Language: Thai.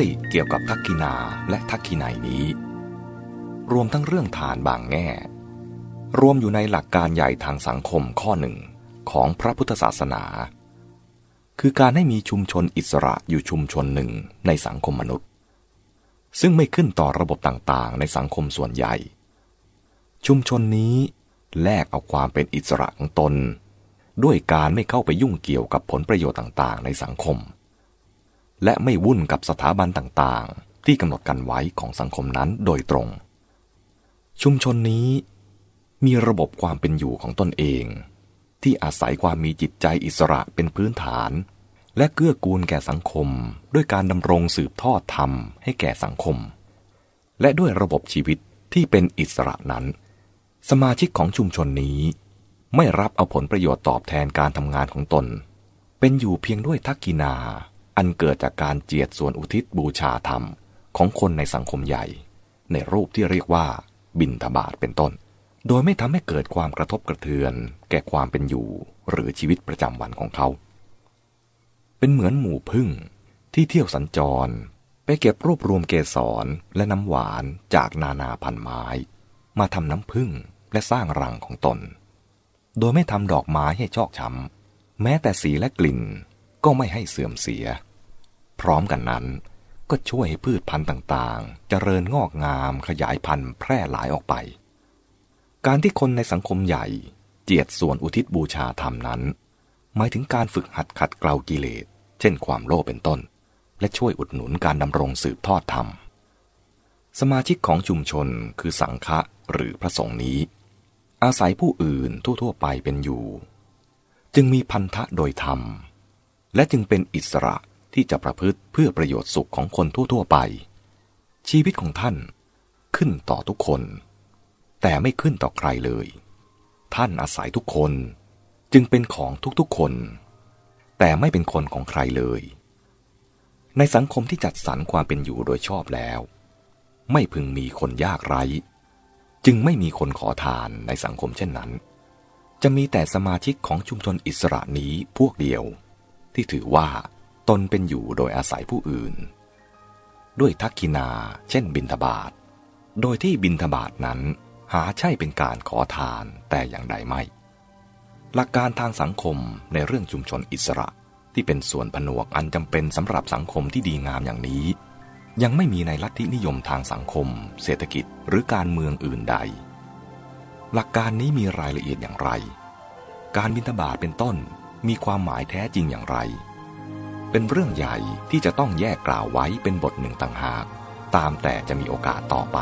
ติเกี่ยวกับทักกินาและทักกินัยนี้ รวมทั้งเรื่องทานบางแง่ รวมอยู่ในหลักการใหญ่ทางสังคมข้อหนึ่งของพระพุทธศาสนา คือการให้มีชุมชนอิสระอยู่ชุมชนหนึ่งในสังคมมนุษย์ ซึ่งไม่ขึ้นต่อระบบต่างๆ ในสังคมส่วนใหญ่ ชุมชนนี้แลกเอาความเป็นอิสระของตน ด้วยการไม่เข้าไปยุ่งเกี่ยวกับผลประโยชน์ต่างๆ ในสังคม และไม่วุ่นกับสถาบันต่างๆ ที่กำหนดกันไว้ของสังคมนั้นโดยตรง ชุมชนนี้ มีระบบความเป็นอยู่ของตนเอง ที่อาศัยความมีจิตใจอิสระเป็นพื้นฐาน และเกื้อกูลแก่สังคม ด้วยการดำรงสืบทอดธรรมให้แก่สังคม และด้วยระบบชีวิตที่เป็นอิสระนั้น สมาชิกของชุมชนนี้ ไม่รับเอาผลประโยชน์ตอบแทนการทำงานของตน เป็นอยู่เพียงด้วยทักกินา อันเกิดจากการเจียดส่วนอุทิศบูชาธรรมของคนในสังคมใหญ่ ในรูปที่เรียกว่า บินทบาทเป็นต้น โดยไม่ทำให้เกิดความกระทบกระเทือน แก่ความเป็นอยู่ หรือชีวิตประจำวันของเขา เป็นเหมือนหมู่พึ่งที่เที่ยวสัญจร ไปเก็บรวบรวมเกสรและน้ำหวานจากนานาพันไม้ มาทำน้ำพึ่งและสร้างรังของตน โดยไม่ทำดอกไม้ให้ชอกช้ำแม้แต่สีและกลิ่น ก็ไม่ให้เสื่อมเสีย พร้อมกันนั้น ก็ช่วยให้พืชพันธุ์ต่างๆ เจริญงอกงามขยายพันธุ์แพร่หลายออกไป การที่คนในสังคมใหญ่เจียดส่วนอุทิศบูชาธรรมนั้น หมายถึงการฝึกหัดขัดเกลากิเลส เช่นความโลภเป็นต้น และช่วยอุดหนุนการดำรงสืบทอดธรรม สมาชิกของชุมชนคือสังฆะหรือพระสงฆ์นี้ อาศัยผู้อื่นทั่วๆไปเป็นอยู่ จึงมีพันธะโดยธรรม และจึงเป็นอิสระที่จะประพฤติเพื่อประโยชน์สุขของคนทั่ว ๆ ไป ชีวิตของท่านขึ้นต่อทุกคน แต่ไม่ขึ้นต่อใครเลย ท่านอาศัยทุกคนจึงเป็นของทุกๆคน แต่ไม่เป็นคนของใครเลย ในสังคมที่จัดสรรความเป็นอยู่โดยชอบแล้ว ไม่พึงมีคนยากไร้ จึงไม่มีคนขอทานในสังคมเช่นนั้น จะมีแต่สมาชิกของชุมชนอิสระนี้พวกเดียว ที่ถือว่าตนเป็นอยู่โดยอาศัยผู้อื่น ด้วยทักกินา เช่นบินทบาท โดยที่บินทบาทนั้นหาใช่เป็นการขอทานแต่อย่างใดไม่ หลักการทางสังคมในเรื่องชุมชนอิสระที่เป็นส่วนผนวกอันจำเป็นสำหรับสังคมที่ดีงามอย่างนี้ ยังไม่มีในลัทธินิยมทางสังคม เศรษฐกิจหรือการเมืองอื่นใด หลักการนี้มีรายละเอียดอย่างไร การบินทบาทเป็นต้น มีความหมายแท้จริงอย่างไร เป็นเรื่องใหญ่ที่จะต้องแยกกล่าวไว้เป็นบทหนึ่งต่างหาก ตามแต่จะมีโอกาสต่อไป